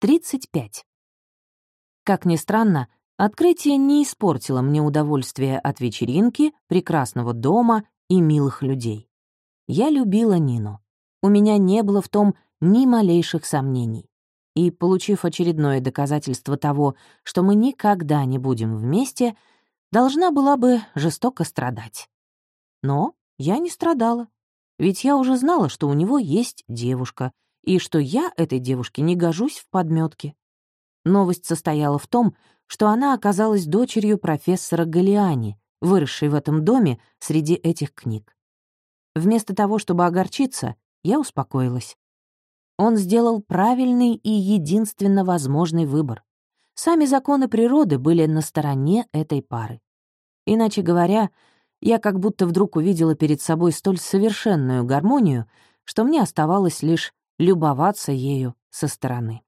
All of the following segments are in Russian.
35. Как ни странно, открытие не испортило мне удовольствие от вечеринки, прекрасного дома и милых людей. Я любила Нину. У меня не было в том ни малейших сомнений. И, получив очередное доказательство того, что мы никогда не будем вместе, должна была бы жестоко страдать. Но я не страдала, ведь я уже знала, что у него есть девушка, и что я этой девушке не гожусь в подметке. Новость состояла в том, что она оказалась дочерью профессора Галиани, выросшей в этом доме среди этих книг. Вместо того, чтобы огорчиться, я успокоилась. Он сделал правильный и единственно возможный выбор. Сами законы природы были на стороне этой пары. Иначе говоря, я как будто вдруг увидела перед собой столь совершенную гармонию, что мне оставалось лишь любоваться ею со стороны.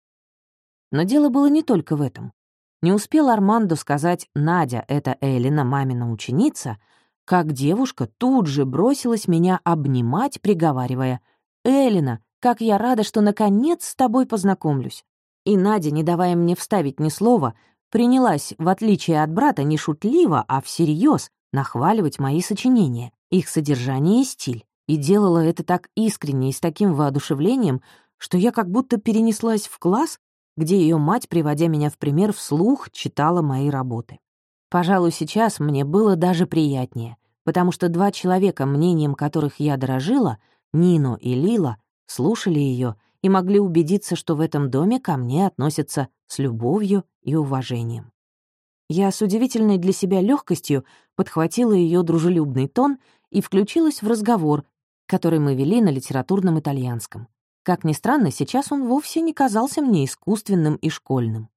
Но дело было не только в этом. Не успел Армандо сказать «Надя, это Элина, мамина ученица», как девушка тут же бросилась меня обнимать, приговаривая «Элина, как я рада, что наконец с тобой познакомлюсь». И Надя, не давая мне вставить ни слова, принялась, в отличие от брата, не шутливо, а всерьез нахваливать мои сочинения, их содержание и стиль и делала это так искренне и с таким воодушевлением, что я как будто перенеслась в класс, где ее мать, приводя меня в пример, вслух читала мои работы. Пожалуй, сейчас мне было даже приятнее, потому что два человека, мнением которых я дорожила, Нино и Лила, слушали ее и могли убедиться, что в этом доме ко мне относятся с любовью и уважением. Я с удивительной для себя легкостью подхватила ее дружелюбный тон и включилась в разговор, который мы вели на литературном итальянском. Как ни странно, сейчас он вовсе не казался мне искусственным и школьным.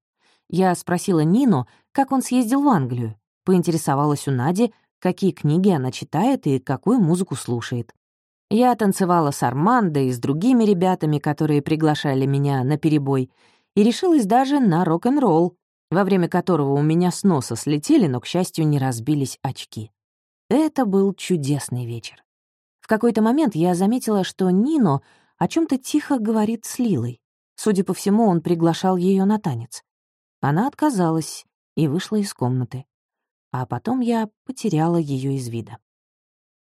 Я спросила Нино, как он съездил в Англию, поинтересовалась у Нади, какие книги она читает и какую музыку слушает. Я танцевала с Армандо и с другими ребятами, которые приглашали меня на перебой, и решилась даже на рок-н-ролл, во время которого у меня с носа слетели, но, к счастью, не разбились очки. Это был чудесный вечер. В какой-то момент я заметила, что Нино о чем то тихо говорит с Лилой. Судя по всему, он приглашал ее на танец. Она отказалась и вышла из комнаты. А потом я потеряла ее из вида.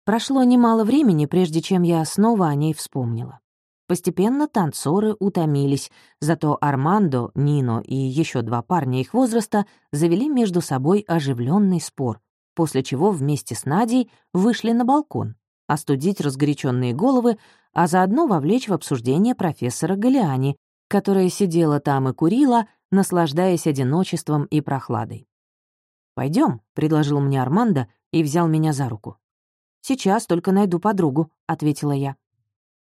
Прошло немало времени, прежде чем я снова о ней вспомнила. Постепенно танцоры утомились, зато Армандо, Нино и еще два парня их возраста завели между собой оживленный спор, после чего вместе с Надей вышли на балкон остудить разгоряченные головы, а заодно вовлечь в обсуждение профессора Галиани, которая сидела там и курила, наслаждаясь одиночеством и прохладой. Пойдем, предложил мне Армандо и взял меня за руку. «Сейчас только найду подругу», — ответила я.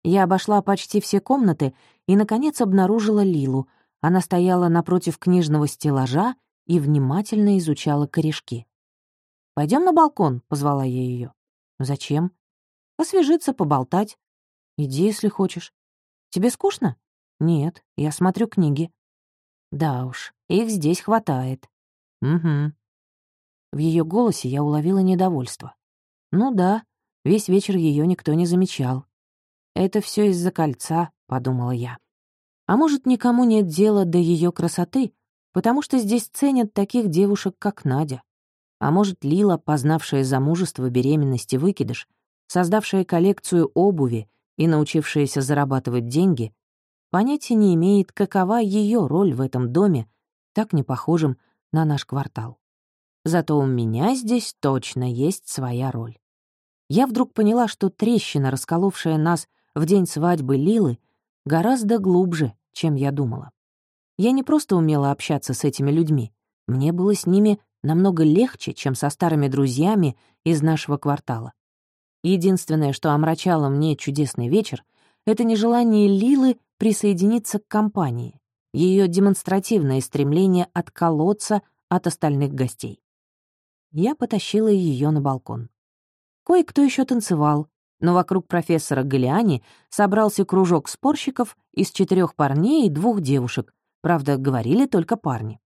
Я обошла почти все комнаты и, наконец, обнаружила Лилу. Она стояла напротив книжного стеллажа и внимательно изучала корешки. Пойдем на балкон», — позвала я ее. «Зачем?» Освежиться, поболтать. Иди, если хочешь. Тебе скучно? Нет, я смотрю книги. Да уж, их здесь хватает. Угу. В ее голосе я уловила недовольство. Ну да, весь вечер ее никто не замечал. Это все из-за кольца, подумала я. А может, никому нет дела до ее красоты, потому что здесь ценят таких девушек, как Надя. А может, Лила, познавшая замужество, беременность и выкидыш, создавшая коллекцию обуви и научившаяся зарабатывать деньги, понятия не имеет, какова ее роль в этом доме, так не похожем на наш квартал. Зато у меня здесь точно есть своя роль. Я вдруг поняла, что трещина, расколовшая нас в день свадьбы Лилы, гораздо глубже, чем я думала. Я не просто умела общаться с этими людьми, мне было с ними намного легче, чем со старыми друзьями из нашего квартала. Единственное, что омрачало мне чудесный вечер, это нежелание Лилы присоединиться к компании, ее демонстративное стремление отколоться от остальных гостей. Я потащила ее на балкон. Кое-кто еще танцевал, но вокруг профессора Галиани собрался кружок спорщиков из четырех парней и двух девушек, правда, говорили только парни.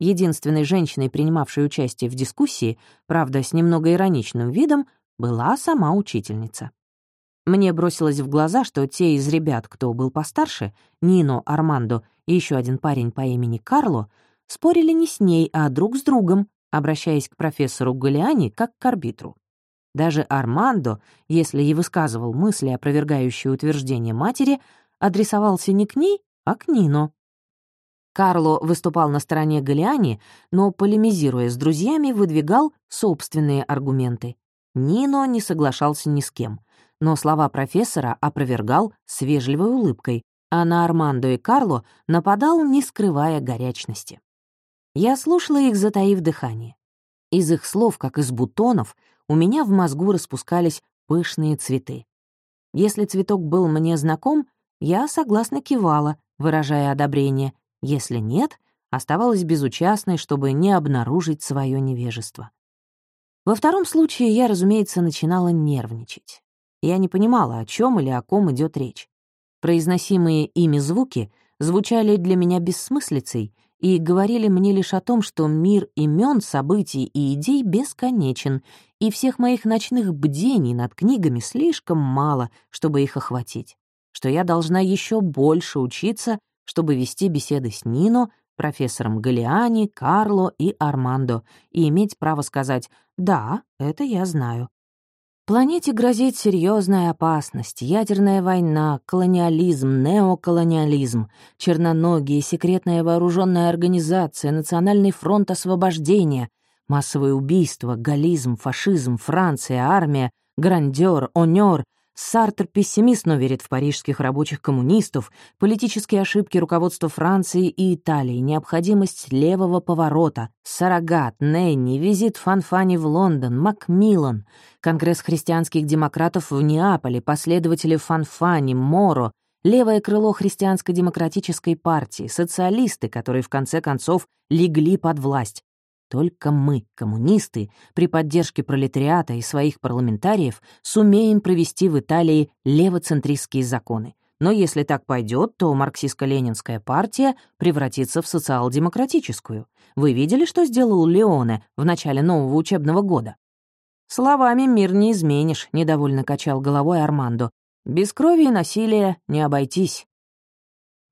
Единственной женщиной, принимавшей участие в дискуссии, правда, с немного ироничным видом, была сама учительница. Мне бросилось в глаза, что те из ребят, кто был постарше, Нино, Армандо и еще один парень по имени Карло, спорили не с ней, а друг с другом, обращаясь к профессору Галиани как к арбитру. Даже Армандо, если и высказывал мысли, опровергающие утверждение матери, адресовался не к ней, а к Нино. Карло выступал на стороне Галиани, но, полемизируя с друзьями, выдвигал собственные аргументы. Нино не соглашался ни с кем но слова профессора опровергал с вежливой улыбкой, а на Армандо и Карло нападал, не скрывая горячности. Я слушала их, затаив дыхание. Из их слов, как из бутонов, у меня в мозгу распускались пышные цветы. Если цветок был мне знаком, я согласно кивала, выражая одобрение. Если нет, оставалась безучастной, чтобы не обнаружить свое невежество. Во втором случае я, разумеется, начинала нервничать. Я не понимала, о чем или о ком идет речь. Произносимые ими звуки звучали для меня бессмыслицей и говорили мне лишь о том, что мир имен, событий и идей бесконечен, и всех моих ночных бдений над книгами слишком мало, чтобы их охватить, что я должна еще больше учиться, чтобы вести беседы с Нино, профессором Галиани, Карло и Армандо, и иметь право сказать «Да, это я знаю». Планете грозит серьезная опасность, ядерная война, колониализм, неоколониализм, черноногие, секретная вооруженная организация, Национальный фронт освобождения, массовые убийства, галлизм, фашизм, Франция, армия, грандер, онер, Сартер пессимист, но верит в парижских рабочих коммунистов, политические ошибки руководства Франции и Италии, необходимость левого поворота, Сарагат, Ненни, визит Фанфани в Лондон, Макмиллан, Конгресс христианских демократов в Неаполе, последователи Фанфани, Моро, левое крыло христианско-демократической партии, социалисты, которые в конце концов легли под власть, только мы, коммунисты, при поддержке пролетариата и своих парламентариев, сумеем провести в Италии левоцентристские законы. Но если так пойдет, то марксистско-ленинская партия превратится в социал-демократическую. Вы видели, что сделал Леоне в начале нового учебного года? «Словами мир не изменишь», — недовольно качал головой Армандо. «Без крови и насилия не обойтись».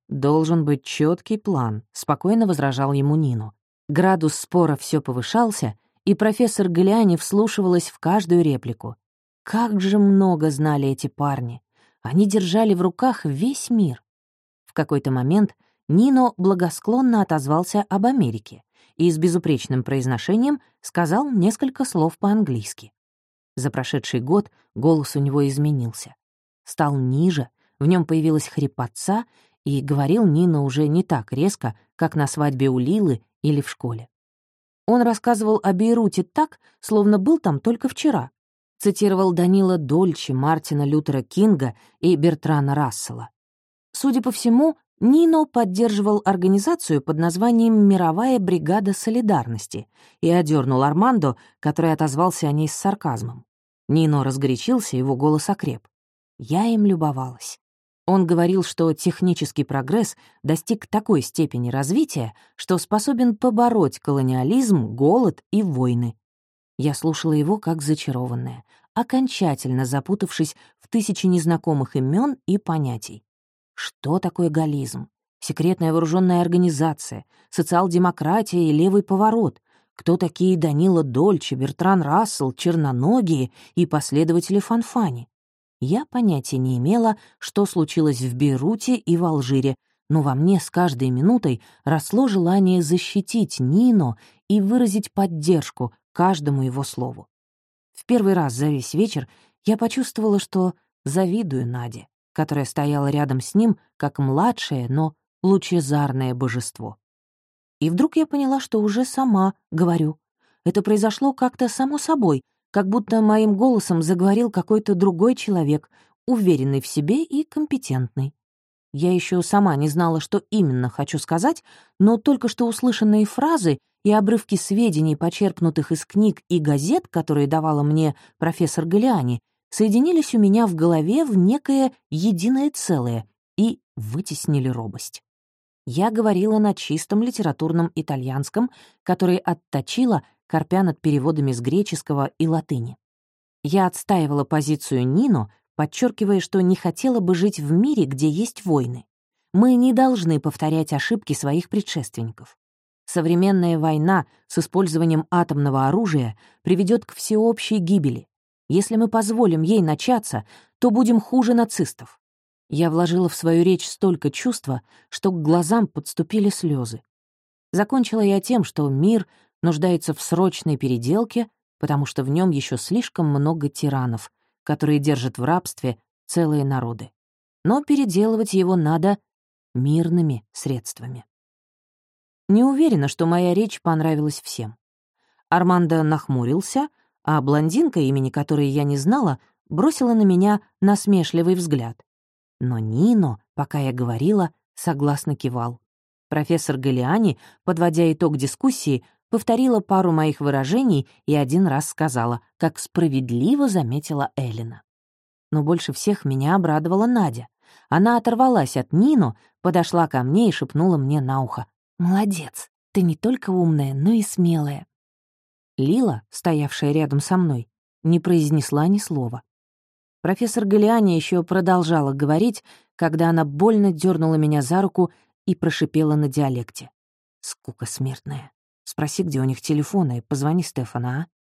«Должен быть четкий план», — спокойно возражал ему Нину. Градус спора все повышался, и профессор Галиани вслушивалась в каждую реплику. Как же много знали эти парни! Они держали в руках весь мир. В какой-то момент Нино благосклонно отозвался об Америке и с безупречным произношением сказал несколько слов по-английски. За прошедший год голос у него изменился. Стал ниже, в нем появилась хрипотца, и говорил Нина уже не так резко, как на свадьбе у Лилы или в школе. Он рассказывал о Бейруте так, словно был там только вчера. Цитировал Данила Дольче, Мартина Лютера Кинга и Бертрана Рассела. Судя по всему, Нино поддерживал организацию под названием «Мировая бригада солидарности» и одернул Армандо, который отозвался о ней с сарказмом. Нино разгорячился, его голос окреп. Я им любовалась. Он говорил, что технический прогресс достиг такой степени развития, что способен побороть колониализм, голод и войны. Я слушала его как зачарованная, окончательно запутавшись в тысячи незнакомых имен и понятий. Что такое галлизм? Секретная вооруженная организация, социал-демократия и левый поворот. Кто такие Данила Дольче, Бертран Рассел, Черноногие и последователи Фанфани? Я понятия не имела, что случилось в Бейруте и в Алжире, но во мне с каждой минутой росло желание защитить Нино и выразить поддержку каждому его слову. В первый раз за весь вечер я почувствовала, что завидую Наде, которая стояла рядом с ним как младшее, но лучезарное божество. И вдруг я поняла, что уже сама говорю. Это произошло как-то само собой, как будто моим голосом заговорил какой-то другой человек, уверенный в себе и компетентный. Я еще сама не знала, что именно хочу сказать, но только что услышанные фразы и обрывки сведений, почерпнутых из книг и газет, которые давала мне профессор Галиани, соединились у меня в голове в некое единое целое и вытеснили робость. Я говорила на чистом литературном итальянском, который отточила корпя над переводами с греческого и латыни. Я отстаивала позицию Нино, подчеркивая, что не хотела бы жить в мире, где есть войны. Мы не должны повторять ошибки своих предшественников. Современная война с использованием атомного оружия приведет к всеобщей гибели. Если мы позволим ей начаться, то будем хуже нацистов. Я вложила в свою речь столько чувства, что к глазам подступили слезы. Закончила я тем, что мир нуждается в срочной переделке, потому что в нем еще слишком много тиранов, которые держат в рабстве целые народы. Но переделывать его надо мирными средствами. Не уверена, что моя речь понравилась всем. Армандо нахмурился, а блондинка, имени которой я не знала, бросила на меня насмешливый взгляд. Но Нино, пока я говорила, согласно кивал. Профессор Галиани, подводя итог дискуссии, повторила пару моих выражений и один раз сказала, как справедливо заметила Эллина. Но больше всех меня обрадовала Надя. Она оторвалась от Нино, подошла ко мне и шепнула мне на ухо. «Молодец, ты не только умная, но и смелая». Лила, стоявшая рядом со мной, не произнесла ни слова. Профессор Галиани еще продолжала говорить, когда она больно дернула меня за руку и прошипела на диалекте. «Скука смертная. Спроси, где у них телефоны, и позвони Стефана, а?»